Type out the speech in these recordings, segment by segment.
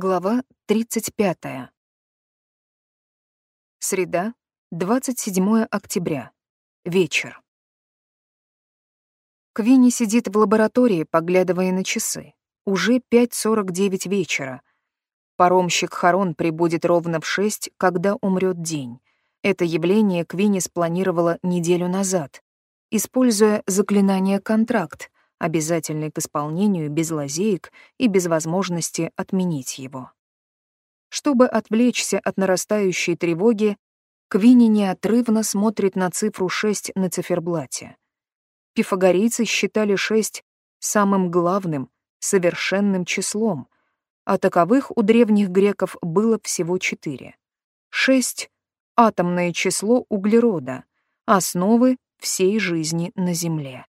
Глава 35. Среда, 27 октября. Вечер. Квинни сидит в лаборатории, поглядывая на часы. Уже 5.49 вечера. Паромщик Харон прибудет ровно в 6, когда умрет день. Это явление Квинни спланировала неделю назад, используя заклинание «контракт», обязательный к исполнению без лазеек и без возможности отменить его. Чтобы отвлечься от нарастающей тревоги, Квинни неотрывно смотрит на цифру 6 на циферблате. Пифагорейцы считали 6 самым главным, совершенным числом, а таковых у древних греков было всего четыре. 6 — атомное число углерода, основы всей жизни на Земле.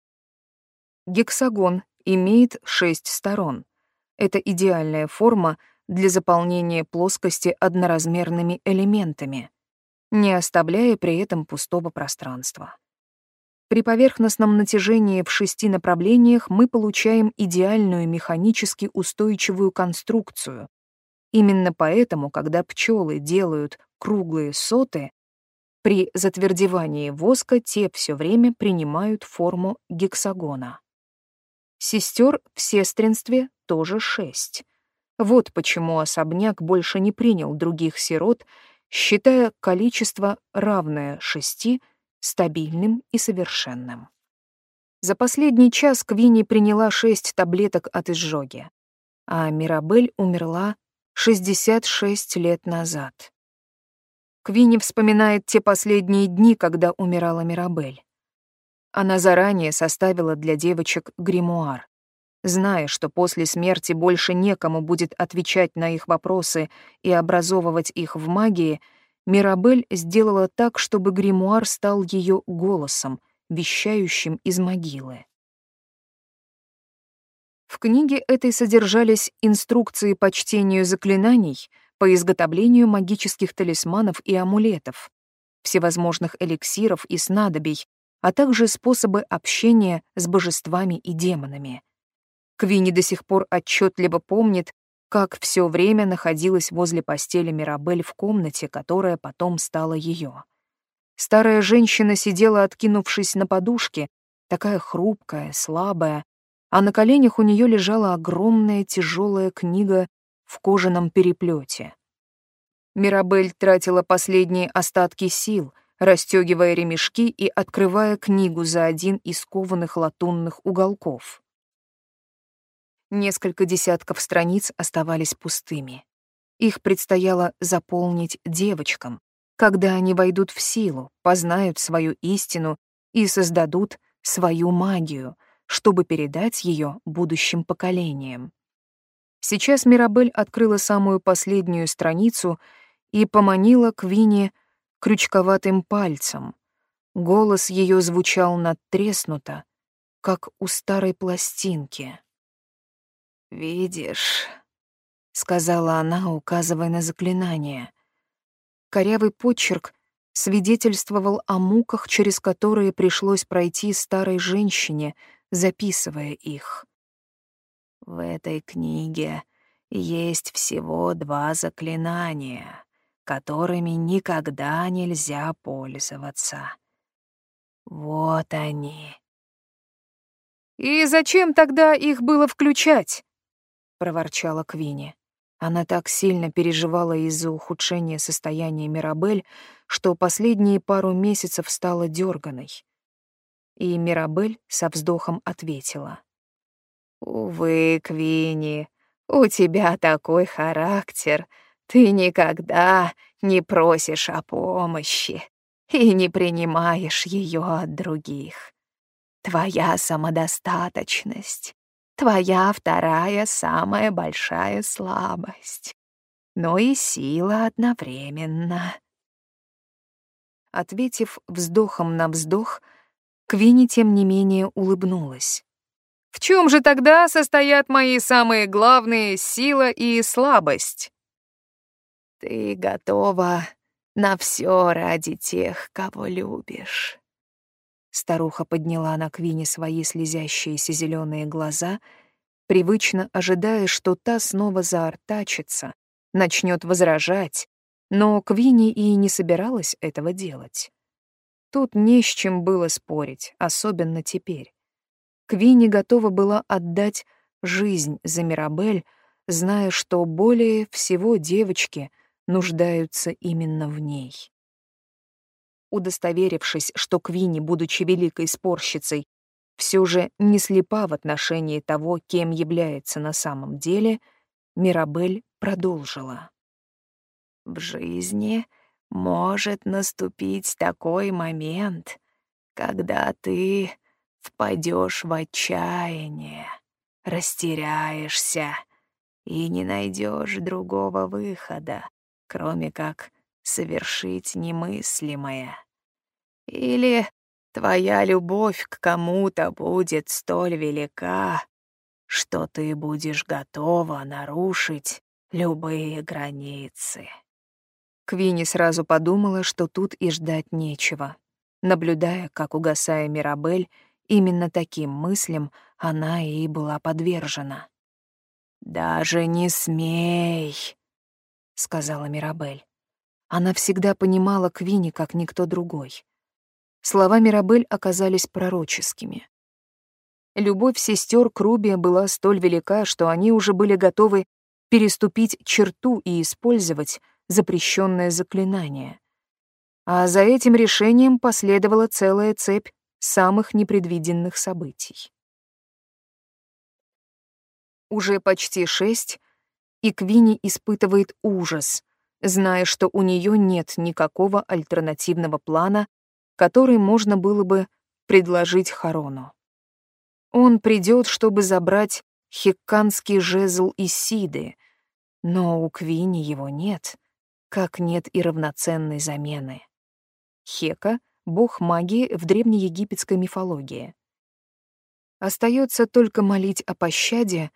Гексагон имеет шесть сторон. Это идеальная форма для заполнения плоскости одноразмерными элементами, не оставляя при этом пустого пространства. При поверхностном натяжении в шести направлениях мы получаем идеальную механически устойчивую конструкцию. Именно поэтому, когда пчелы делают круглые соты, при затвердевании воска те все время принимают форму гексагона. Сестер в сестринстве тоже шесть. Вот почему особняк больше не принял других сирот, считая количество, равное шести, стабильным и совершенным. За последний час Квинни приняла шесть таблеток от изжоги, а Мирабель умерла 66 лет назад. Квинни вспоминает те последние дни, когда умирала Мирабель. Она заранее составила для девочек гримуар, зная, что после смерти больше некому будет отвечать на их вопросы и образовывать их в магии, Мирабель сделала так, чтобы гримуар стал ее голосом, вещающим из могилы. В книге этой содержались инструкции по чтению заклинаний, по изготовлению магических талисманов и амулетов, всевозможных эликсиров и снадобий, а также способы общения с божествами и демонами. Квинни до сих пор отчетливо помнит, как все время находилась возле постели Мирабель в комнате, которая потом стала ее. Старая женщина сидела, откинувшись на подушке, такая хрупкая, слабая, а на коленях у нее лежала огромная тяжелая книга в кожаном переплете. Мирабель тратила последние остатки сил, расстегивая ремешки и открывая книгу за один из кованых латунных уголков. Несколько десятков страниц оставались пустыми. Их предстояло заполнить девочкам, когда они войдут в силу, познают свою истину и создадут свою магию, чтобы передать ее будущим поколениям. Сейчас Мирабель открыла самую последнюю страницу и поманила Квине крючковатым пальцем. Голос ее звучал надтреснуто, как у старой пластинки. «Видишь», — сказала она, указывая на заклинание. Корявый почерк свидетельствовал о муках, через которые пришлось пройти старой женщине, записывая их. В этой книге есть всего два заклинания которыми никогда нельзя пользоваться. Вот они. «И зачем тогда их было включать?» — проворчала Квинни. Она так сильно переживала из-за ухудшения состояния Мирабель, что последние пару месяцев стала дерганой. И Мирабель со вздохом ответила. «Увы, Квинни, у тебя такой характер, ты никогда не просишь о помощи и не принимаешь ее от других. Твоя самодостаточность — твоя вторая самая большая слабость, но и сила одновременно. Ответив вздохом на вздох, Квинни тем не менее улыбнулась. «В чем же тогда состоят мои самые главные сила и слабость?» Ты готова на все ради тех, кого любишь. Старуха подняла на Квине свои слезящиеся зеленые глаза, привычно ожидая, что та снова заортачится, начнет возражать, но Квинни и не собиралась этого делать. Тут не с чем было спорить, особенно теперь. Квинни готова была отдать жизнь за Мирабель, зная, что более всего девочки нуждаются именно в ней. Удостоверившись, что Квинни, будучи великой спорщицей, все же не слепа в отношении того, кем является на самом деле, Мирабель продолжила. В жизни может наступить такой момент, когда ты впадешь в отчаяние, растеряешься и не найдешь другого выхода, кроме как совершить немыслимое. Или твоя любовь к кому-то будет столь велика, что ты будешь готова нарушить любые границы. Квинни сразу подумала, что тут и ждать нечего. Наблюдая, как угасая Мирабель, именно таким мыслям она и была подвержена. «Даже не смей», — сказала Мирабель. Она всегда понимала Квинни как никто другой. Слова Мирабель оказались пророческими. Любовь сестер к Руби была столь велика, что они уже были готовы переступить черту и использовать запрещенное заклинание. А за этим решением последовала целая цепь самых непредвиденных событий. Уже почти шесть, и Квини испытывает ужас, зная, что у нее нет никакого альтернативного плана, который можно было бы предложить Харону. Он придет, чтобы забрать хикканский жезл из Сиды, но у Квини его нет — как нет и равноценной замены. Хека — бог магии в древнеегипетской мифологии. Остается только молить о пощаде,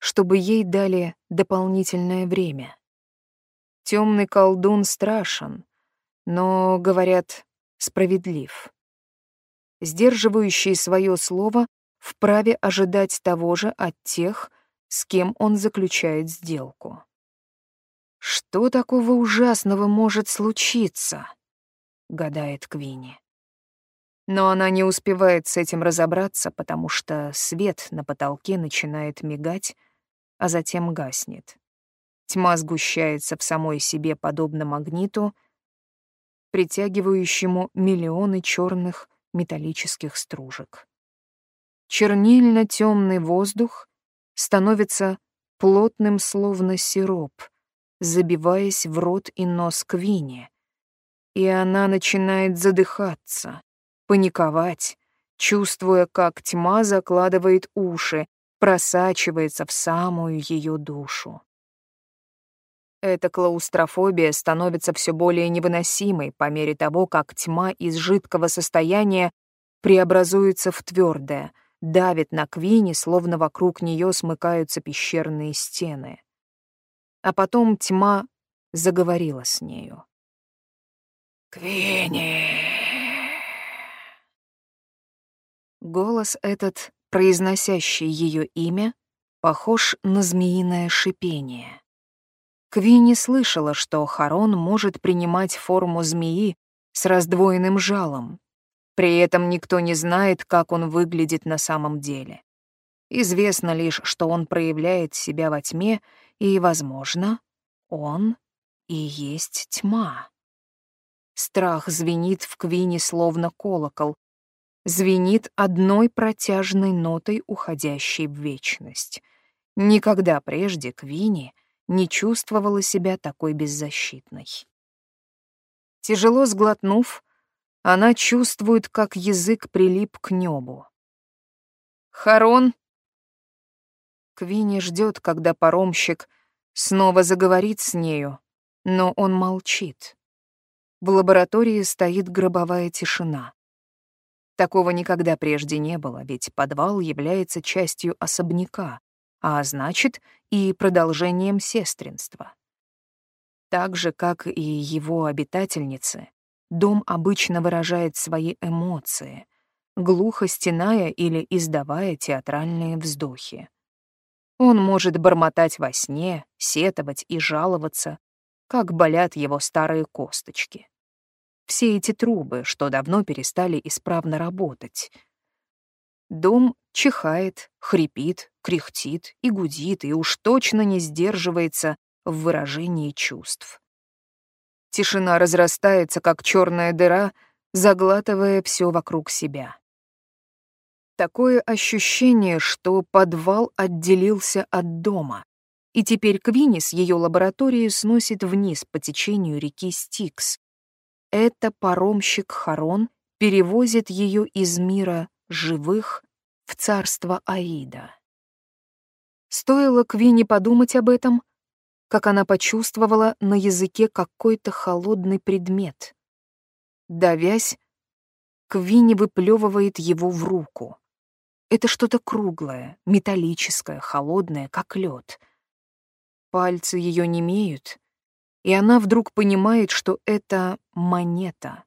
чтобы ей дали дополнительное время. Темный колдун страшен, но, говорят, справедлив. Сдерживающий свое слово вправе ожидать того же от тех, с кем он заключает сделку. Что такого ужасного может случиться? гадает Квинни. Но она не успевает с этим разобраться, потому что свет на потолке начинает мигать, а затем гаснет. Тьма сгущается в самой себе подобно магниту, притягивающему миллионы черных металлических стружек. Чернильно-темный воздух становится плотным, словно сироп — забиваясь в рот и нос Квине. И она начинает задыхаться, паниковать, чувствуя, как тьма закладывает уши, просачивается в самую ее душу. Эта клаустрофобия становится все более невыносимой по мере того, как тьма из жидкого состояния преобразуется в твердое, давит на Квине, словно вокруг нее смыкаются пещерные стены а потом тьма заговорила с нею. «Квинни!» Голос этот, произносящий ее имя, похож на змеиное шипение. Квинни слышала, что Харон может принимать форму змеи с раздвоенным жалом. При этом никто не знает, как он выглядит на самом деле. Известно лишь, что он проявляет себя во тьме и, возможно, он и есть тьма. Страх звенит в Квине словно колокол, звенит одной протяжной нотой, уходящей в вечность. Никогда прежде Квини не чувствовала себя такой беззащитной. Тяжело сглотнув, она чувствует, как язык прилип к небу. «Харон!» Квинни ждет, когда паромщик снова заговорит с нею, но он молчит. В лаборатории стоит гробовая тишина. Такого никогда прежде не было, ведь подвал является частью особняка, а значит и продолжением сестринства. Так же, как и его обитательницы, дом обычно выражает свои эмоции, глухо стеная или издавая театральные вздохи. Он может бормотать во сне, сетовать и жаловаться, как болят его старые косточки. Все эти трубы, что давно перестали исправно работать. Дом чихает, хрипит, кряхтит и гудит, и уж точно не сдерживается в выражении чувств. Тишина разрастается, как черная дыра, заглатывая все вокруг себя. Такое ощущение, что подвал отделился от дома, и теперь Квинни с ее лаборатории сносит вниз по течению реки Стикс. Это паромщик Харон перевозит ее из мира живых в царство Аида. Стоило Квинни подумать об этом, как она почувствовала на языке какой-то холодный предмет. Давясь, Квинни выплевывает его в руку. Это что-то круглое, металлическое, холодное, как лед. Пальцы ее немеют, и она вдруг понимает, что это монета,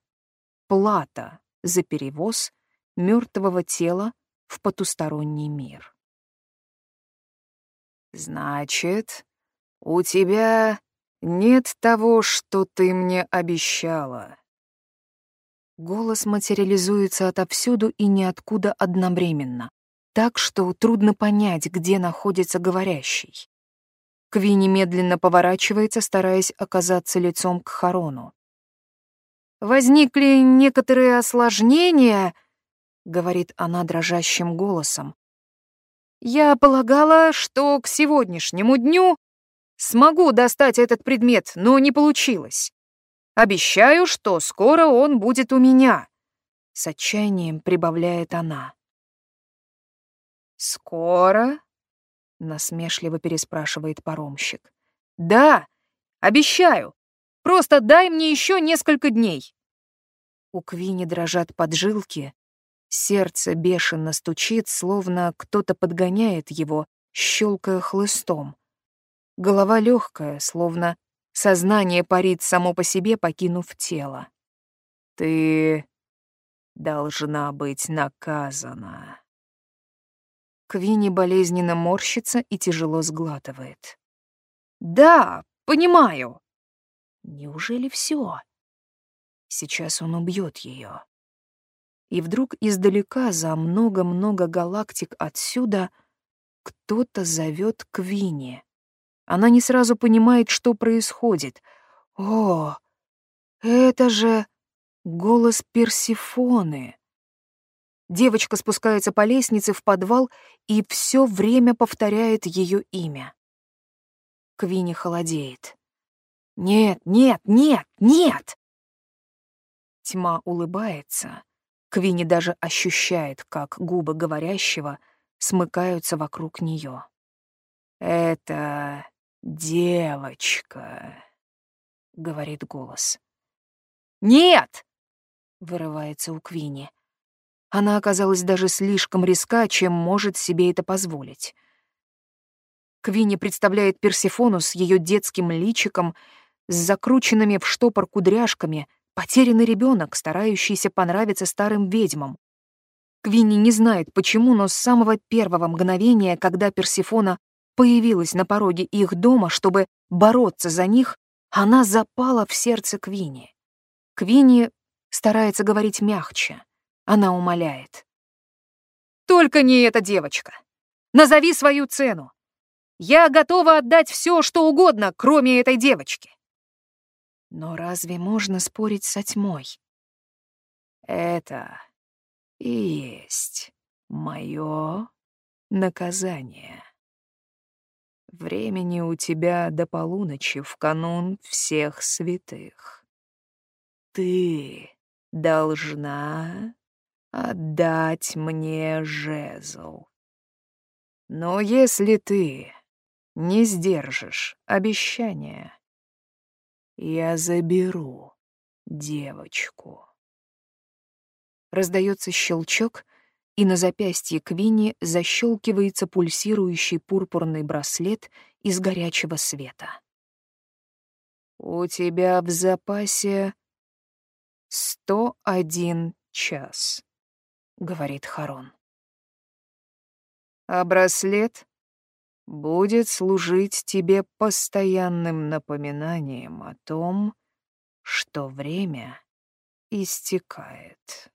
плата за перевоз мертвого тела в потусторонний мир. «Значит, у тебя нет того, что ты мне обещала». Голос материализуется отовсюду и ниоткуда одновременно, так что трудно понять, где находится говорящий. Кви немедленно поворачивается, стараясь оказаться лицом к Харону. «Возникли некоторые осложнения», — говорит она дрожащим голосом. «Я полагала, что к сегодняшнему дню смогу достать этот предмет, но не получилось. Обещаю, что скоро он будет у меня», — с отчаянием прибавляет она. «Скоро?» — насмешливо переспрашивает паромщик. «Да, обещаю. Просто дай мне еще несколько дней». У Квини дрожат поджилки, сердце бешено стучит, словно кто-то подгоняет его, щелкая хлыстом. Голова легкая, словно Сознание парит само по себе, покинув тело. Ты должна быть наказана. Квинни болезненно морщится и тяжело сглатывает. Да, понимаю. Неужели все? Сейчас он убьет ее. И вдруг издалека, за много-много галактик отсюда, кто-то зовет Квинни. Она не сразу понимает, что происходит. О, это же голос Персифоны. Девочка спускается по лестнице в подвал и все время повторяет ее имя. Квинни холодеет. «Нет, нет, нет, нет!» Тьма улыбается. Квинни даже ощущает, как губы говорящего смыкаются вокруг нее. «Это «Девочка», — говорит голос. «Нет!» — вырывается у Квини. Она оказалась даже слишком риска, чем может себе это позволить. Квини представляет Персифону с ее детским личиком, с закрученными в штопор кудряшками, потерянный ребенок, старающийся понравиться старым ведьмам. Квинни не знает почему, но с самого первого мгновения, когда Персифона появилась на пороге их дома, чтобы бороться за них, она запала в сердце Квини. Квини старается говорить мягче. Она умоляет. «Только не эта девочка. Назови свою цену. Я готова отдать все, что угодно, кроме этой девочки». Но разве можно спорить со тьмой? Это и есть мое наказание. Времени у тебя до полуночи в канун всех святых. Ты должна отдать мне жезл. Но если ты не сдержишь обещания, я заберу девочку. Раздается щелчок, и на запястье Квинни защелкивается пульсирующий пурпурный браслет из горячего света. «У тебя в запасе сто один час», — говорит Харон. «А браслет будет служить тебе постоянным напоминанием о том, что время истекает.